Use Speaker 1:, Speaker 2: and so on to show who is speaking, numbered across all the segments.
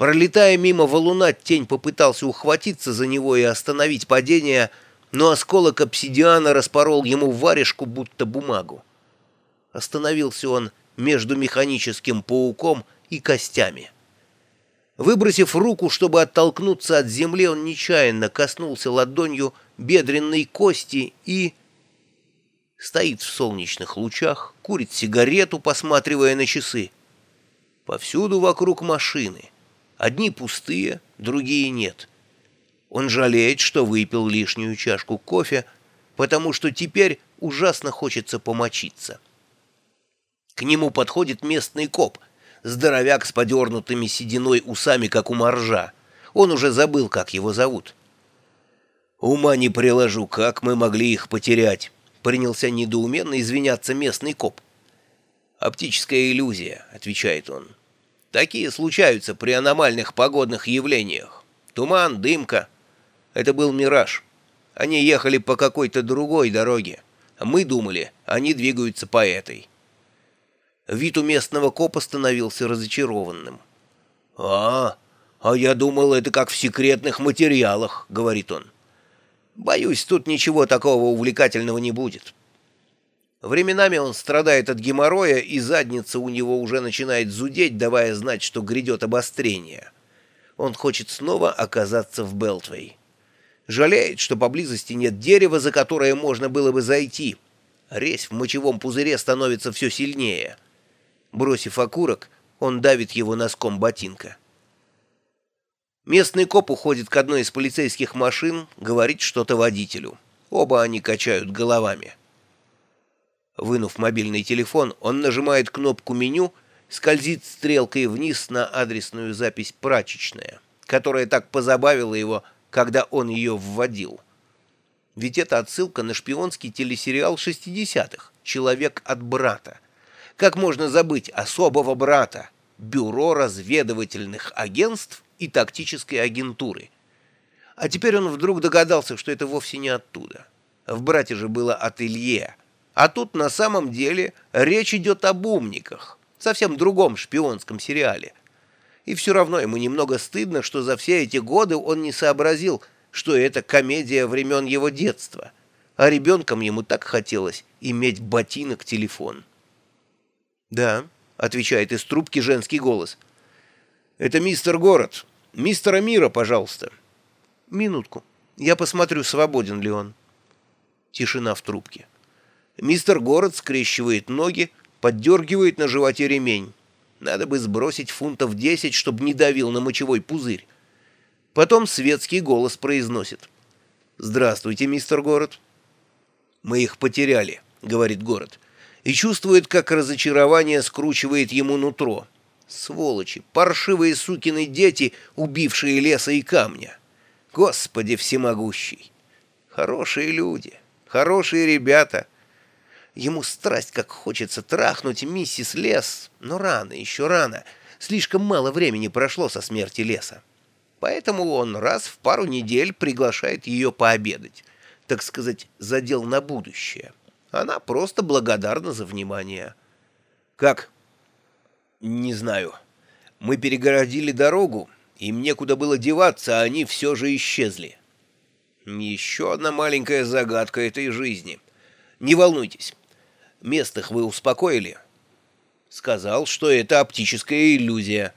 Speaker 1: Пролетая мимо валуна, тень попытался ухватиться за него и остановить падение, но осколок обсидиана распорол ему варежку, будто бумагу. Остановился он между механическим пауком и костями. Выбросив руку, чтобы оттолкнуться от земли, он нечаянно коснулся ладонью бедренной кости и... Стоит в солнечных лучах, курит сигарету, посматривая на часы. Повсюду вокруг машины. Одни пустые, другие нет. Он жалеет, что выпил лишнюю чашку кофе, потому что теперь ужасно хочется помочиться. К нему подходит местный коп, здоровяк с подернутыми сединой усами, как у моржа. Он уже забыл, как его зовут. «Ума не приложу, как мы могли их потерять?» — принялся недоуменно извиняться местный коп. «Оптическая иллюзия», — отвечает он. Такие случаются при аномальных погодных явлениях. Туман, дымка. Это был мираж. Они ехали по какой-то другой дороге. Мы думали, они двигаются по этой. Вид у местного копа становился разочарованным. «А, а я думал, это как в секретных материалах», — говорит он. «Боюсь, тут ничего такого увлекательного не будет». Временами он страдает от геморроя, и задница у него уже начинает зудеть, давая знать, что грядет обострение. Он хочет снова оказаться в Белтвей. Жалеет, что поблизости нет дерева, за которое можно было бы зайти. Резь в мочевом пузыре становится все сильнее. Бросив окурок, он давит его носком ботинка. Местный коп уходит к одной из полицейских машин, говорит что-то водителю. Оба они качают головами. Вынув мобильный телефон, он нажимает кнопку меню, скользит стрелкой вниз на адресную запись «Прачечная», которая так позабавила его, когда он ее вводил. Ведь это отсылка на шпионский телесериал 60-х «Человек от брата». Как можно забыть особого брата, бюро разведывательных агентств и тактической агентуры? А теперь он вдруг догадался, что это вовсе не оттуда. В брате же было ателье, а тут на самом деле речь идет об умниках, совсем другом шпионском сериале. И все равно ему немного стыдно, что за все эти годы он не сообразил, что это комедия времен его детства, а ребенком ему так хотелось иметь ботинок-телефон. «Да», — отвечает из трубки женский голос. «Это мистер Город. Мистера Мира, пожалуйста». «Минутку. Я посмотрю, свободен ли он». Тишина в трубке. Мистер Город скрещивает ноги, поддергивает на животе ремень. Надо бы сбросить фунтов десять, чтобы не давил на мочевой пузырь. Потом светский голос произносит. «Здравствуйте, мистер Город». «Мы их потеряли», — говорит Город, и чувствует, как разочарование скручивает ему нутро. Сволочи, паршивые сукины дети, убившие леса и камня. Господи всемогущий! Хорошие люди, хорошие ребята — Ему страсть как хочется трахнуть миссис Лес, но рано, еще рано. Слишком мало времени прошло со смерти Леса. Поэтому он раз в пару недель приглашает ее пообедать. Так сказать, задел на будущее. Она просто благодарна за внимание. «Как?» «Не знаю. Мы перегородили дорогу, им некуда было деваться, а они все же исчезли». «Еще одна маленькая загадка этой жизни. Не волнуйтесь, Местных вы успокоили?» «Сказал, что это оптическая иллюзия».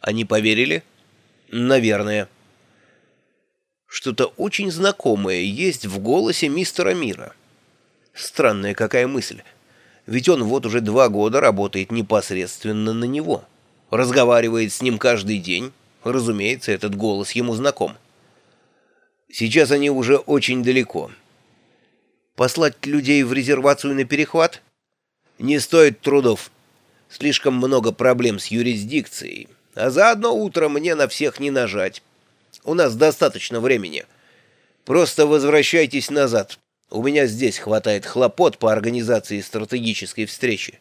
Speaker 1: «Они поверили?» «Наверное». Что-то очень знакомое есть в голосе мистера Мира. Странная какая мысль. Ведь он вот уже два года работает непосредственно на него. Разговаривает с ним каждый день. Разумеется, этот голос ему знаком. Сейчас они уже очень далеко. Послать людей в резервацию на перехват? Не стоит трудов. Слишком много проблем с юрисдикцией. А за одно утро мне на всех не нажать. У нас достаточно времени. Просто возвращайтесь назад. У меня здесь хватает хлопот по организации стратегической встречи.